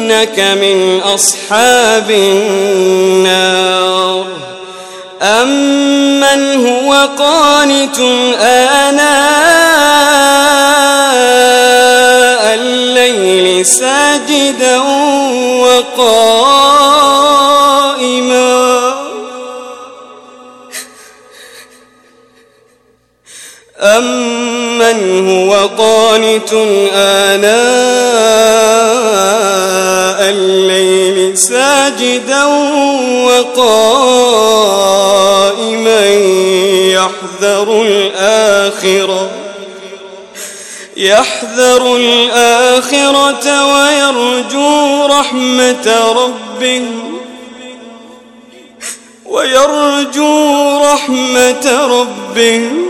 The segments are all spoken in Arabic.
إنك من أصحاب النار. أمن هو قانت آناء الليل ساجدا وقائما. أمن هو قانت آناء ساجدا وقائما يحذر الآخرة يحذر الآخرة ويرجو رحمة ربه ويرجو رحمة ربه.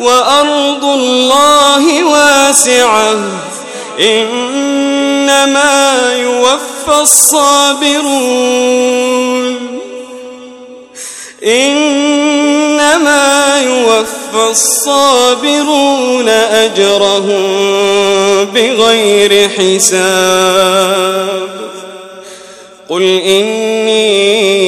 وأرض الله واسعة. إنما يوفى الصابرون. إنما يوفى الصابرون أجرهم بغير حساب. قل إني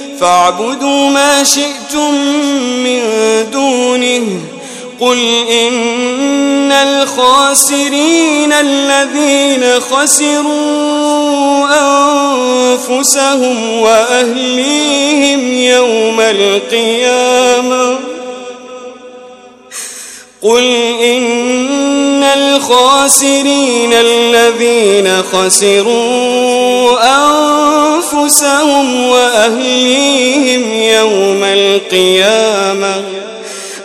فاعبدوا ما شئتم من دونه. قل إن الخاسرين الذين خسروا أنفسهم وأهليهم يوم القيامة. قل إن الخاسرين الذين خسروا أنفسهم وأهليهم يوم القيامة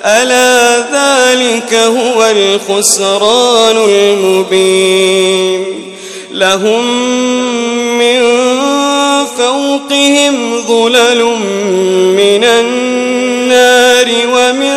ألا ذلك هو الخسران المبين لهم من فوقهم ظلل من النار ومن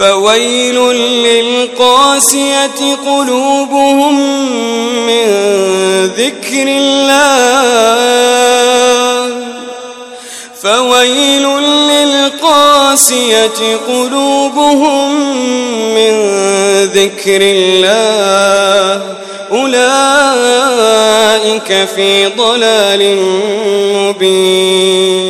فويل للقاسية قلوبهم من ذكر الله. فويل للقاسية قلوبهم من ذكر الله. أولئك في ضلال مبين.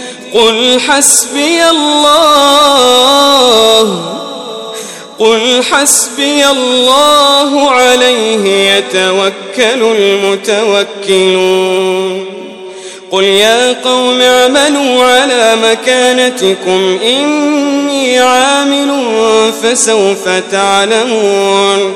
قل حسبي الله قل حسبي الله عليه يتوكل المتوكلون. قل يا قوم اعملوا على مكانتكم إني عامل فسوف تعلمون.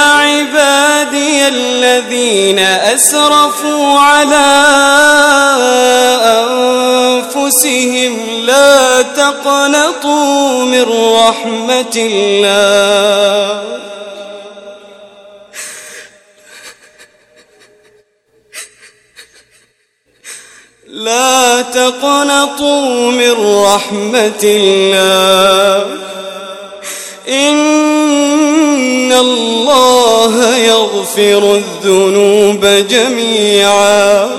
الذين أسرفوا على أنفسهم لا تقنطوا من رحمة الله. لا تقنطوا من رحمة الله. إن الله يغفر الذنوب جميعا.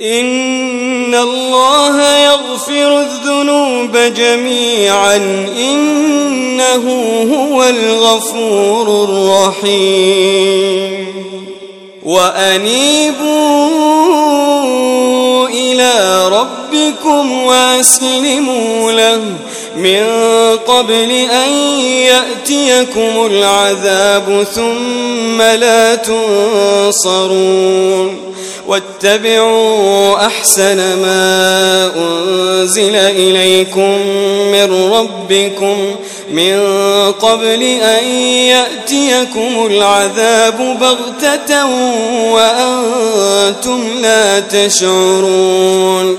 إن الله يغفر الذنوب جميعا. إنه هو الغفور الرحيم. وأنيبوا إلى ربكم وأسلموا له من قبل أن يأتيكم العذاب ثم لا تنصرون واتبعوا أحسن ما أنزل إليكم من ربكم من قبل أن يأتيكم العذاب بغتة وأنتم لا تشعرون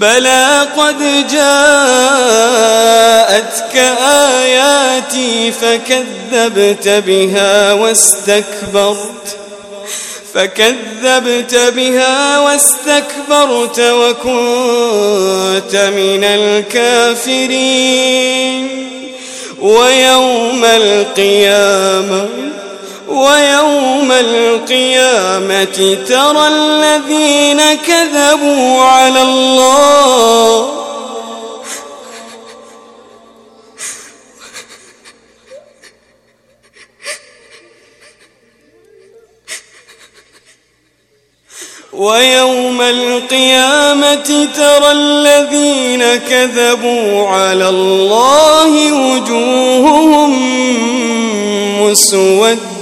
بلى قد جاءتك آياتي فكذبت بها واستكبرت فكذبت بها واستكبرت وكنت من الكافرين. ويوم القيامة ويوم القيامة ترى الذين كذبوا على الله. ويوم القيامة ترى الذين كذبوا على الله وجوههم مسودة.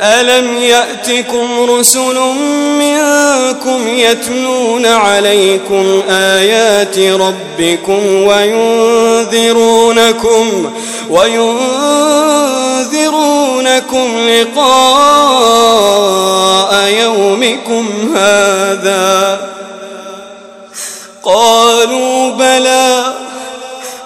ألم يأتكم رسل منكم يتلون عليكم آيات ربكم وينذرونكم وينذرونكم لقاء يومكم هذا قالوا بلى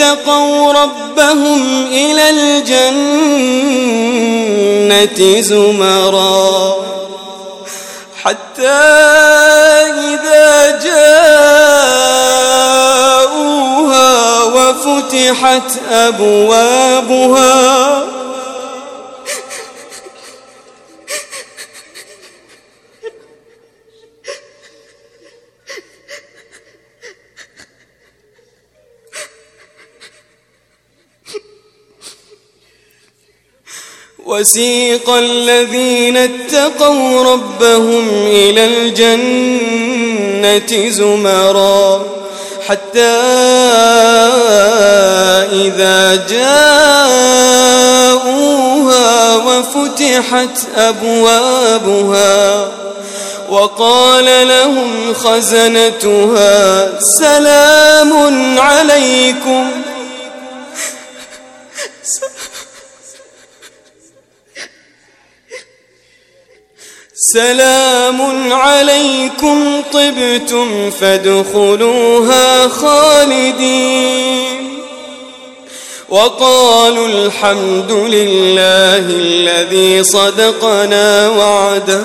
اتقوا ربهم إلى الجنة زمرا. حتى إذا جاءوها وفتحت أبوابها وسيق الذين اتقوا ربهم إلى الجنة زمرا حتى إذا جاءوها وفتحت أبوابها وقال لهم خزنتها سلام عليكم سلام عليكم طبتم فادخلوها خالدين. وقالوا الحمد لله الذي صدقنا وعده.